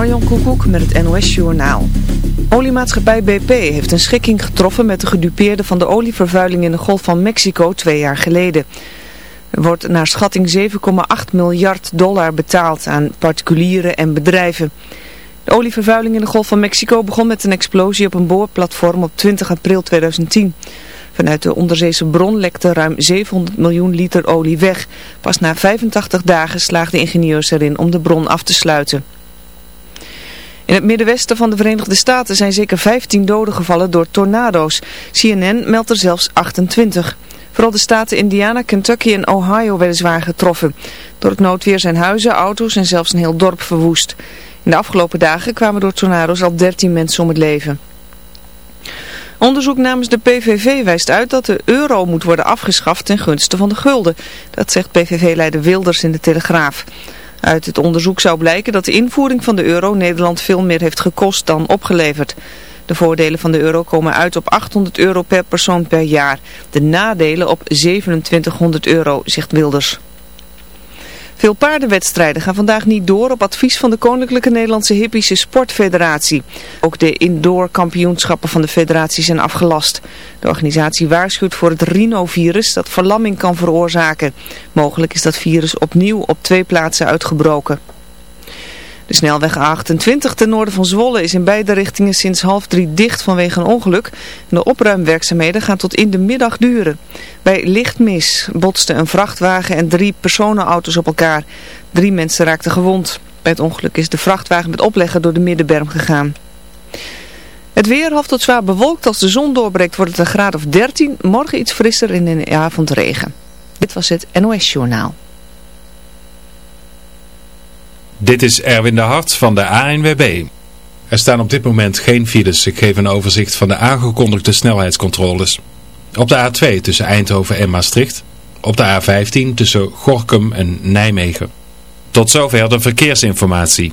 Marjon Koekoek met het NOS Journaal. Oliemaatschappij BP heeft een schikking getroffen met de gedupeerden van de olievervuiling in de Golf van Mexico twee jaar geleden. Er wordt naar schatting 7,8 miljard dollar betaald aan particulieren en bedrijven. De olievervuiling in de Golf van Mexico begon met een explosie op een boorplatform op 20 april 2010. Vanuit de onderzeese bron lekte ruim 700 miljoen liter olie weg. Pas na 85 dagen slaagden ingenieurs erin om de bron af te sluiten. In het middenwesten van de Verenigde Staten zijn zeker 15 doden gevallen door tornado's. CNN meldt er zelfs 28. Vooral de staten Indiana, Kentucky en Ohio werden zwaar getroffen. Door het noodweer zijn huizen, auto's en zelfs een heel dorp verwoest. In de afgelopen dagen kwamen door tornado's al 13 mensen om het leven. Onderzoek namens de PVV wijst uit dat de euro moet worden afgeschaft ten gunste van de gulden. Dat zegt PVV-leider Wilders in de Telegraaf. Uit het onderzoek zou blijken dat de invoering van de euro Nederland veel meer heeft gekost dan opgeleverd. De voordelen van de euro komen uit op 800 euro per persoon per jaar. De nadelen op 2700 euro, zegt Wilders. Veel paardenwedstrijden gaan vandaag niet door op advies van de Koninklijke Nederlandse Hippische Sportfederatie. Ook de indoor kampioenschappen van de federatie zijn afgelast. De organisatie waarschuwt voor het rhinovirus dat verlamming kan veroorzaken. Mogelijk is dat virus opnieuw op twee plaatsen uitgebroken. De snelweg A28 ten noorden van Zwolle is in beide richtingen sinds half drie dicht vanwege een ongeluk. De opruimwerkzaamheden gaan tot in de middag duren. Bij lichtmis botsten een vrachtwagen en drie personenauto's op elkaar. Drie mensen raakten gewond. Bij het ongeluk is de vrachtwagen met opleggen door de middenberm gegaan. Het weer half tot zwaar bewolkt. Als de zon doorbreekt wordt het een graad of 13. Morgen iets frisser in de avond regen. Dit was het NOS Journaal. Dit is Erwin de Hart van de ANWB. Er staan op dit moment geen files. Ik geef een overzicht van de aangekondigde snelheidscontroles. Op de A2 tussen Eindhoven en Maastricht. Op de A15 tussen Gorkum en Nijmegen. Tot zover de verkeersinformatie.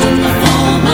down.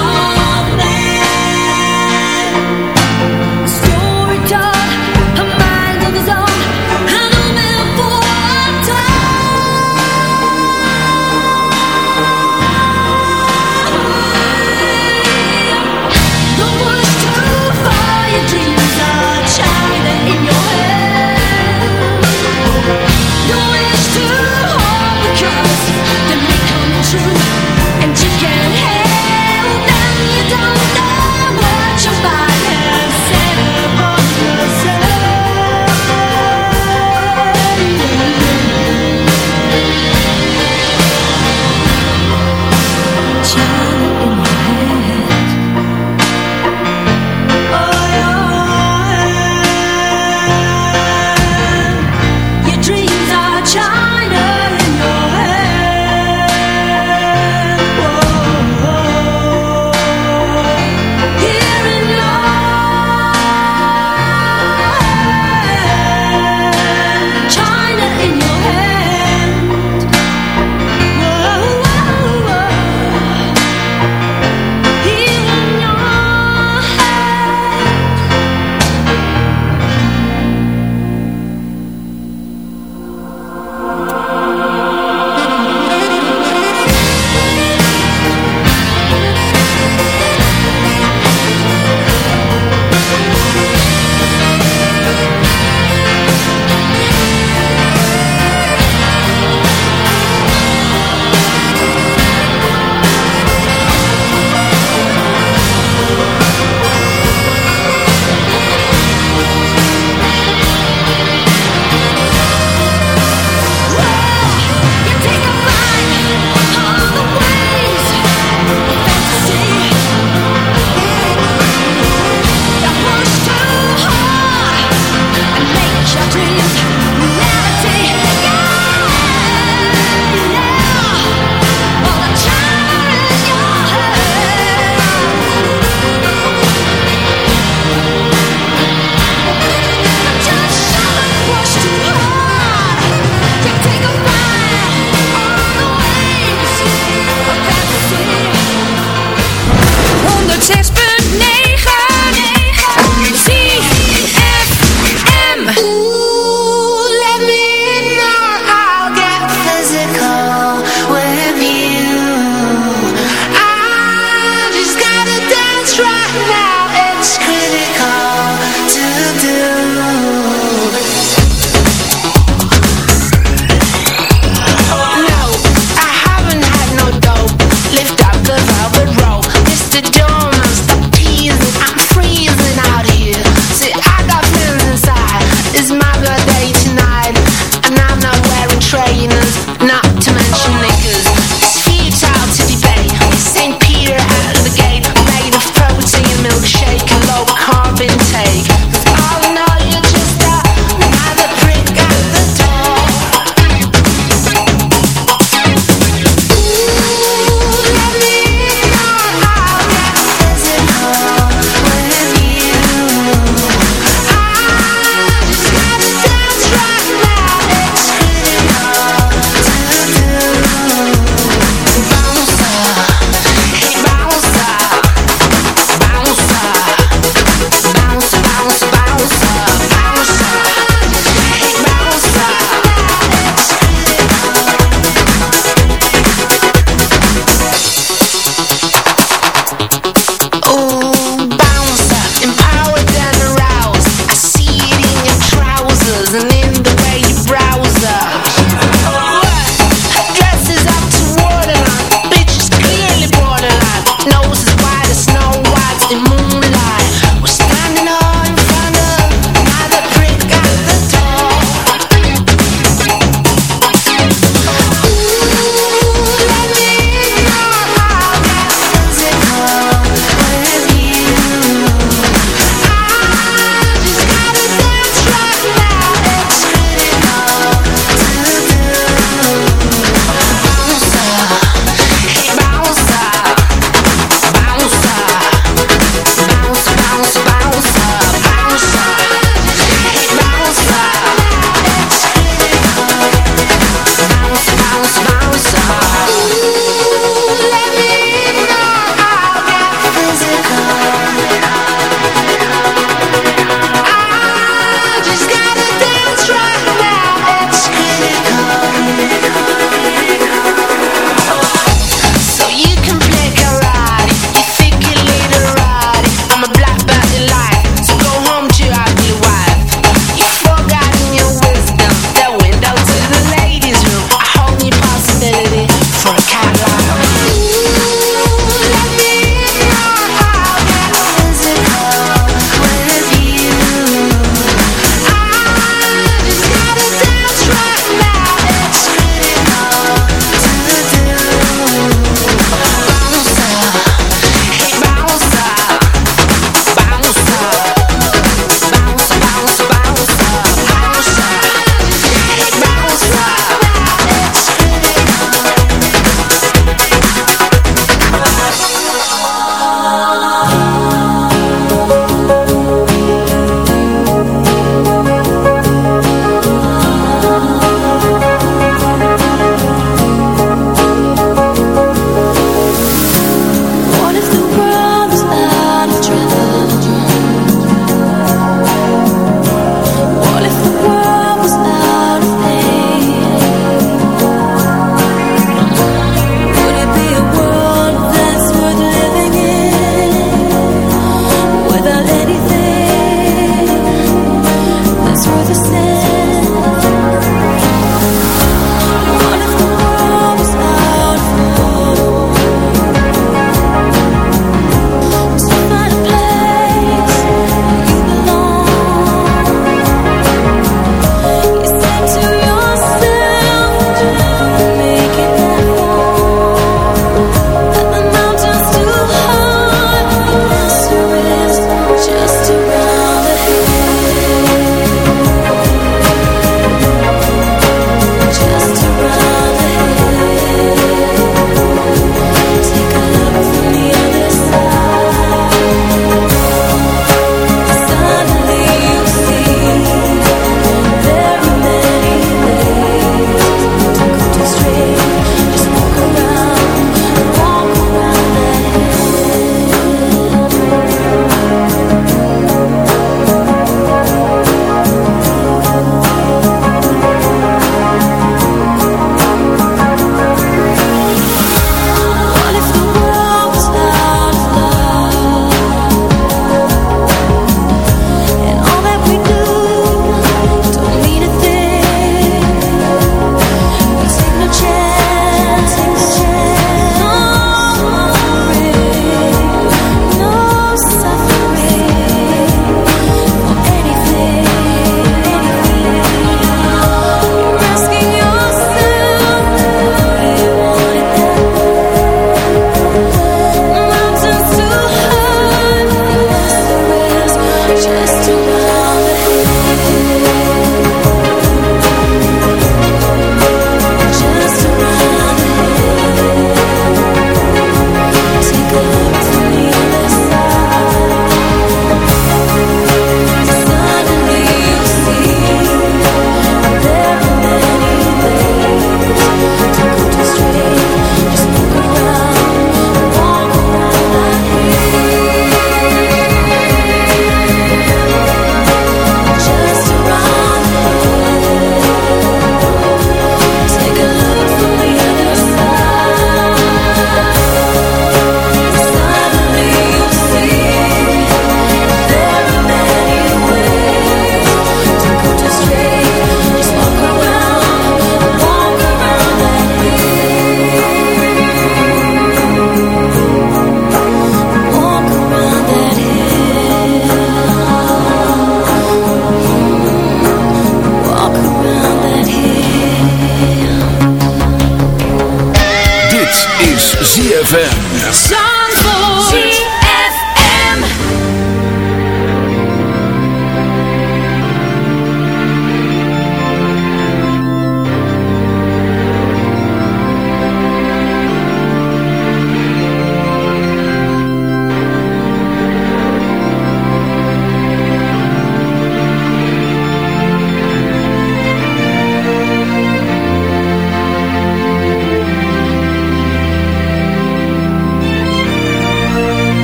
ZFM.